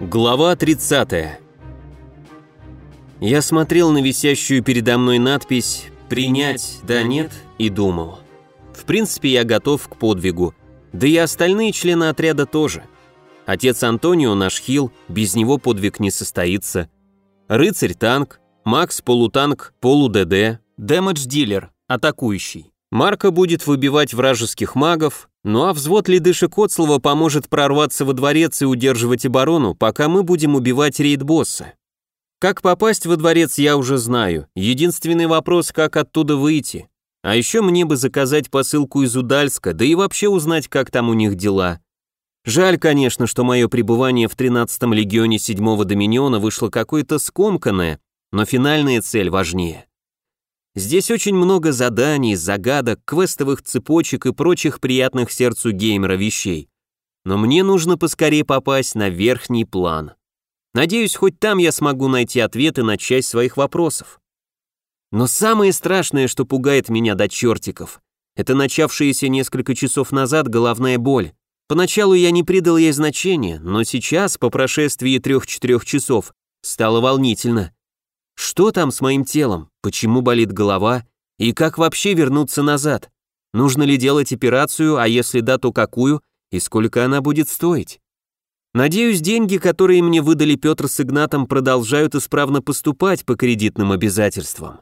Глава 30. Я смотрел на висящую передо мной надпись «Принять, да нет» и думал. В принципе, я готов к подвигу, да и остальные члены отряда тоже. Отец Антонио наш хил, без него подвиг не состоится. Рыцарь-танк, Макс полутанк, полу-ДД, дэмэдж-дилер, атакующий. Марка будет выбивать вражеских магов, ну а взвод ледышек Коцлова поможет прорваться во дворец и удерживать оборону, пока мы будем убивать рейд-босса. Как попасть во дворец, я уже знаю. Единственный вопрос, как оттуда выйти. А еще мне бы заказать посылку из Удальска, да и вообще узнать, как там у них дела. Жаль, конечно, что мое пребывание в 13-м легионе 7-го Доминиона вышло какое-то скомканное, но финальная цель важнее. Здесь очень много заданий, загадок, квестовых цепочек и прочих приятных сердцу геймера вещей. Но мне нужно поскорее попасть на верхний план. Надеюсь, хоть там я смогу найти ответы на часть своих вопросов. Но самое страшное, что пугает меня до чертиков, это начавшаяся несколько часов назад головная боль. Поначалу я не придал ей значения, но сейчас, по прошествии трех-четырех часов, стало волнительно. Что там с моим телом? Почему болит голова? И как вообще вернуться назад? Нужно ли делать операцию, а если да, то какую? И сколько она будет стоить? Надеюсь, деньги, которые мне выдали Петр с Игнатом, продолжают исправно поступать по кредитным обязательствам.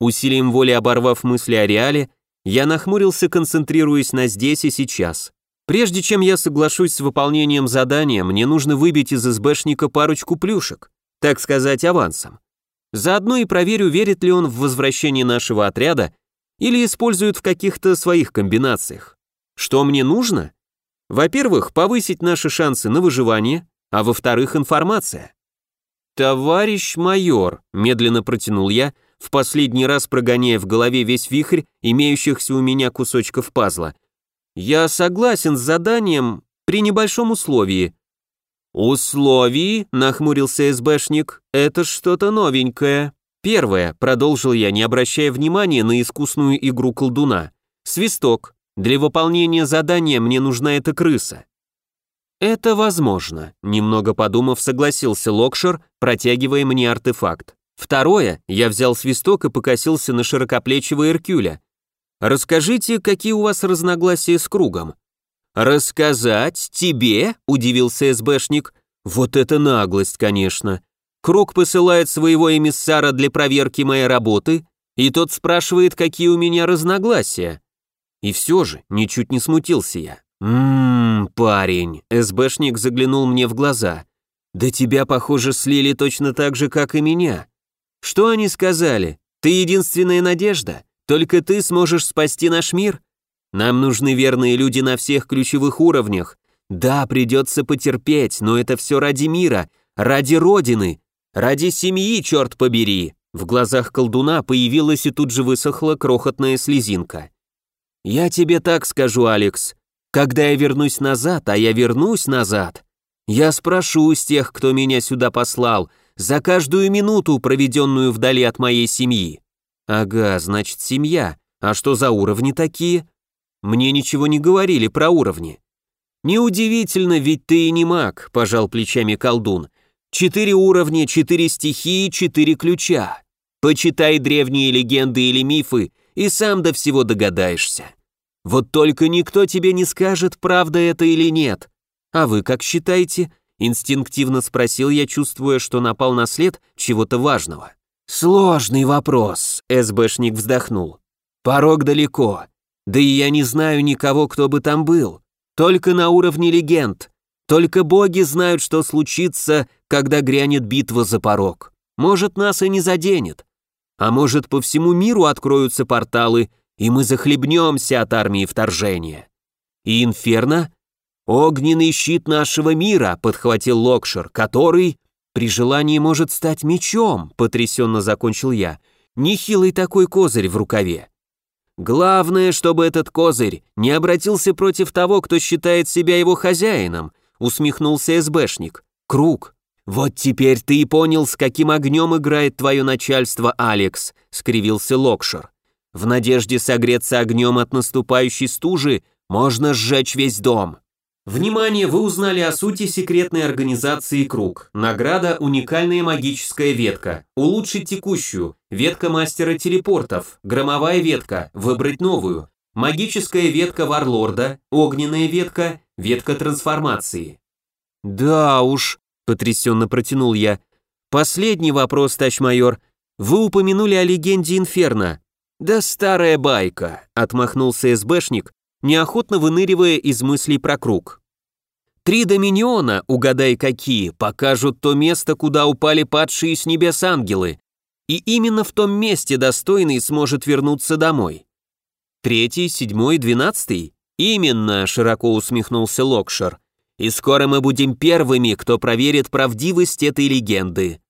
Усилием воли оборвав мысли о реале, я нахмурился, концентрируясь на здесь и сейчас. Прежде чем я соглашусь с выполнением задания, мне нужно выбить из СБшника парочку плюшек, так сказать, авансом. Заодно и проверю, верит ли он в возвращение нашего отряда или использует в каких-то своих комбинациях. Что мне нужно? Во-первых, повысить наши шансы на выживание, а во-вторых, информация. «Товарищ майор», — медленно протянул я, в последний раз прогоняя в голове весь вихрь имеющихся у меня кусочков пазла. «Я согласен с заданием при небольшом условии. «Условий?» — нахмурился СБшник. «Это что-то новенькое». «Первое», — продолжил я, не обращая внимания на искусную игру колдуна. «Свисток. Для выполнения задания мне нужна эта крыса». «Это возможно», — немного подумав, согласился Локшер, протягивая мне артефакт. Второе, я взял свисток и покосился на широкоплечего Иркюля. «Расскажите, какие у вас разногласия с кругом?» «Рассказать тебе?» – удивился СБшник. «Вот это наглость, конечно. Круг посылает своего эмиссара для проверки моей работы, и тот спрашивает, какие у меня разногласия. И все же, ничуть не смутился я. «Ммм, парень», – СБшник заглянул мне в глаза. «Да тебя, похоже, слили точно так же, как и меня. Что они сказали? Ты единственная надежда? Только ты сможешь спасти наш мир? Нам нужны верные люди на всех ключевых уровнях. Да, придется потерпеть, но это все ради мира, ради Родины, ради семьи, черт побери!» В глазах колдуна появилась и тут же высохла крохотная слезинка. «Я тебе так скажу, Алекс. Когда я вернусь назад, а я вернусь назад, я спрошу с тех, кто меня сюда послал, за каждую минуту, проведенную вдали от моей семьи. Ага, значит, семья. А что за уровни такие? Мне ничего не говорили про уровни. Неудивительно, ведь ты и не маг, пожал плечами колдун. Четыре уровня, четыре стихии, четыре ключа. Почитай древние легенды или мифы, и сам до всего догадаешься. Вот только никто тебе не скажет, правда это или нет. А вы как считаете? Инстинктивно спросил я, чувствуя, что напал на след чего-то важного. Сложный вопрос, СБшник вздохнул. Порог далеко, да и я не знаю никого, кто бы там был. Только на уровне легенд. Только боги знают, что случится, когда грянет битва за порог. Может, нас и не заденет. А может, по всему миру откроются порталы, и мы захлебнемся от армии вторжения. И Инферно? Огненный щит нашего мира, подхватил Локшер, который, при желании, может стать мечом, потрясенно закончил я. Нехилый такой козырь в рукаве. Главное, чтобы этот козырь не обратился против того, кто считает себя его хозяином, усмехнулся СБшник. Круг. Вот теперь ты и понял, с каким огнем играет твое начальство, Алекс, скривился Локшер. В надежде согреться огнем от наступающей стужи можно сжечь весь дом. Внимание, вы узнали о сути секретной организации «Круг». Награда – уникальная магическая ветка. Улучшить текущую. Ветка мастера телепортов. Громовая ветка. Выбрать новую. Магическая ветка Варлорда. Огненная ветка. Ветка трансформации. Да уж, потрясенно протянул я. Последний вопрос, товарищ Вы упомянули о легенде Инферно. Да старая байка, отмахнулся СБшник, неохотно выныривая из мыслей про круг. Три доминиона, угадай какие, покажут то место, куда упали падшие с небес ангелы, и именно в том месте достойный сможет вернуться домой. Третий, седьмой, двенадцатый? Именно, широко усмехнулся Локшер. И скоро мы будем первыми, кто проверит правдивость этой легенды.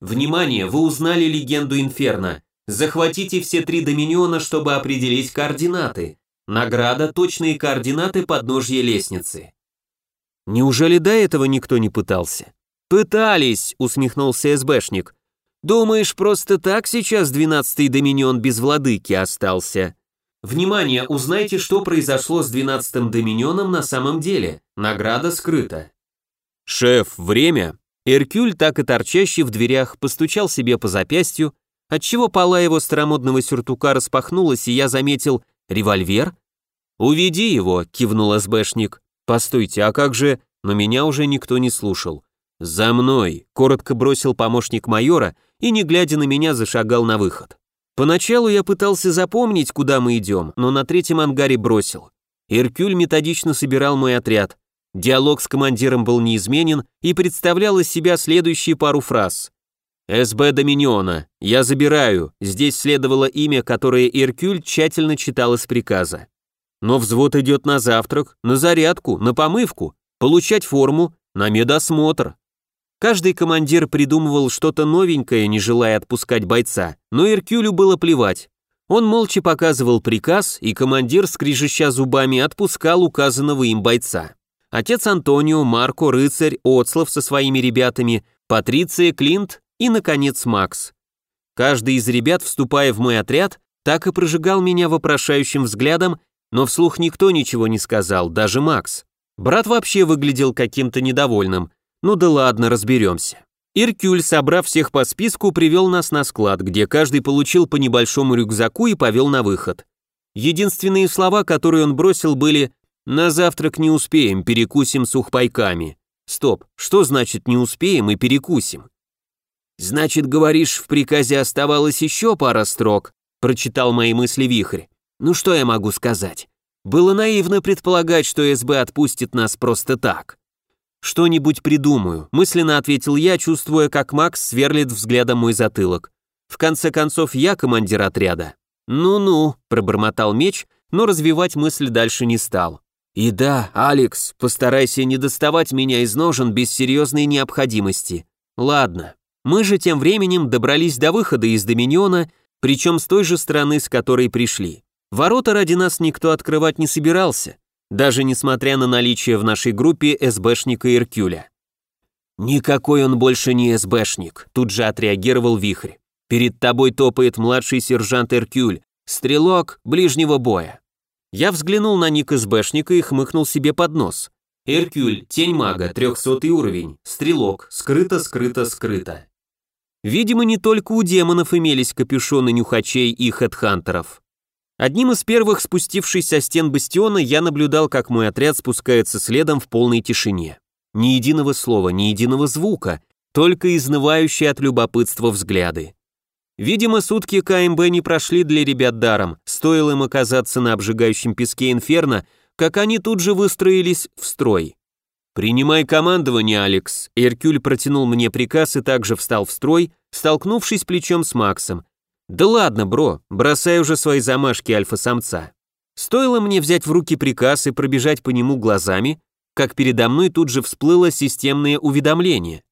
Внимание, вы узнали легенду Инферно. Захватите все три доминиона, чтобы определить координаты. Награда – точные координаты подножья лестницы. Неужели до этого никто не пытался? Пытались, усмехнулся СБшник. Думаешь, просто так сейчас двенадцатый доминион без владыки остался? Внимание, узнайте, что произошло с двенадцатым доминионом на самом деле. Награда скрыта. Шеф, время. Эркюль, так и торчащий в дверях, постучал себе по запястью, отчего пола его старомодного сюртука распахнулась, и я заметил «Револьвер?» «Уведи его», — кивнул СБшник. «Постойте, а как же...» Но меня уже никто не слушал. «За мной!» — коротко бросил помощник майора и, не глядя на меня, зашагал на выход. Поначалу я пытался запомнить, куда мы идем, но на третьем ангаре бросил. Иркюль методично собирал мой отряд. Диалог с командиром был неизменен и представлял из себя следующие пару фраз. «СБ Доминиона, я забираю», здесь следовало имя, которое Иркюль тщательно читал из приказа. Но взвод идет на завтрак, на зарядку, на помывку, получать форму, на медосмотр. Каждый командир придумывал что-то новенькое, не желая отпускать бойца, но Иркюлю было плевать. Он молча показывал приказ, и командир, скрижища зубами, отпускал указанного им бойца. Отец Антонио, Марко, Рыцарь, Оцлов со своими ребятами, Патриция, Клинт и, наконец, Макс. Каждый из ребят, вступая в мой отряд, так и прожигал меня вопрошающим взглядом но вслух никто ничего не сказал, даже Макс. Брат вообще выглядел каким-то недовольным. Ну да ладно, разберемся. Иркюль, собрав всех по списку, привел нас на склад, где каждый получил по небольшому рюкзаку и повел на выход. Единственные слова, которые он бросил, были «На завтрак не успеем, перекусим сухпайками». Стоп, что значит «не успеем» и «перекусим»? «Значит, говоришь, в приказе оставалось еще пара строк», прочитал мои мысли Вихрь. Ну что я могу сказать? Было наивно предполагать, что СБ отпустит нас просто так. Что-нибудь придумаю, мысленно ответил я, чувствуя, как Макс сверлит взглядом мой затылок. В конце концов, я командир отряда. Ну-ну, пробормотал меч, но развивать мысль дальше не стал. И да, Алекс, постарайся не доставать меня из ножен без серьезной необходимости. Ладно. Мы же тем временем добрались до выхода из Доминиона, причем с той же стороны, с которой пришли. Ворота ради нас никто открывать не собирался, даже несмотря на наличие в нашей группе СБшника Иркюля. «Никакой он больше не СБшник», тут же отреагировал Вихрь. «Перед тобой топает младший сержант Иркюль, стрелок ближнего боя». Я взглянул на ник СБшника и хмыкнул себе под нос. Иркюль, тень мага, 300 уровень, стрелок, скрыто, скрыто, скрыто. Видимо, не только у демонов имелись капюшоны нюхачей и хедхантеров. Одним из первых спустившись со стен бастиона, я наблюдал, как мой отряд спускается следом в полной тишине. Ни единого слова, ни единого звука, только изнывающие от любопытства взгляды. Видимо, сутки КМБ не прошли для ребят даром, стоило им оказаться на обжигающем песке Инферно, как они тут же выстроились в строй. «Принимай командование, Алекс», Эркюль протянул мне приказ и также встал в строй, столкнувшись плечом с Максом, да ладно, бро, бросай уже свои замашки альфа-самца. Стоило мне взять в руки приказ и пробежать по нему глазами, как передо мной тут же всплыло системное уведомление.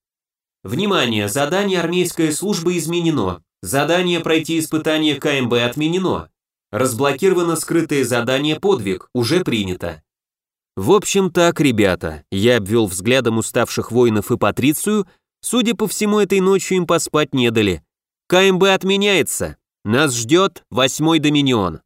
Внимание, задание армейская служба изменено. Задание пройти испытание КМБ отменено. Разблокировано скрытое задание подвиг, уже принято. В общем так, ребята, я обвел взглядом уставших воинов и Патрицию, судя по всему, этой ночью им поспать не дали. КМБ отменяется. Нас ждет восьмой доминион.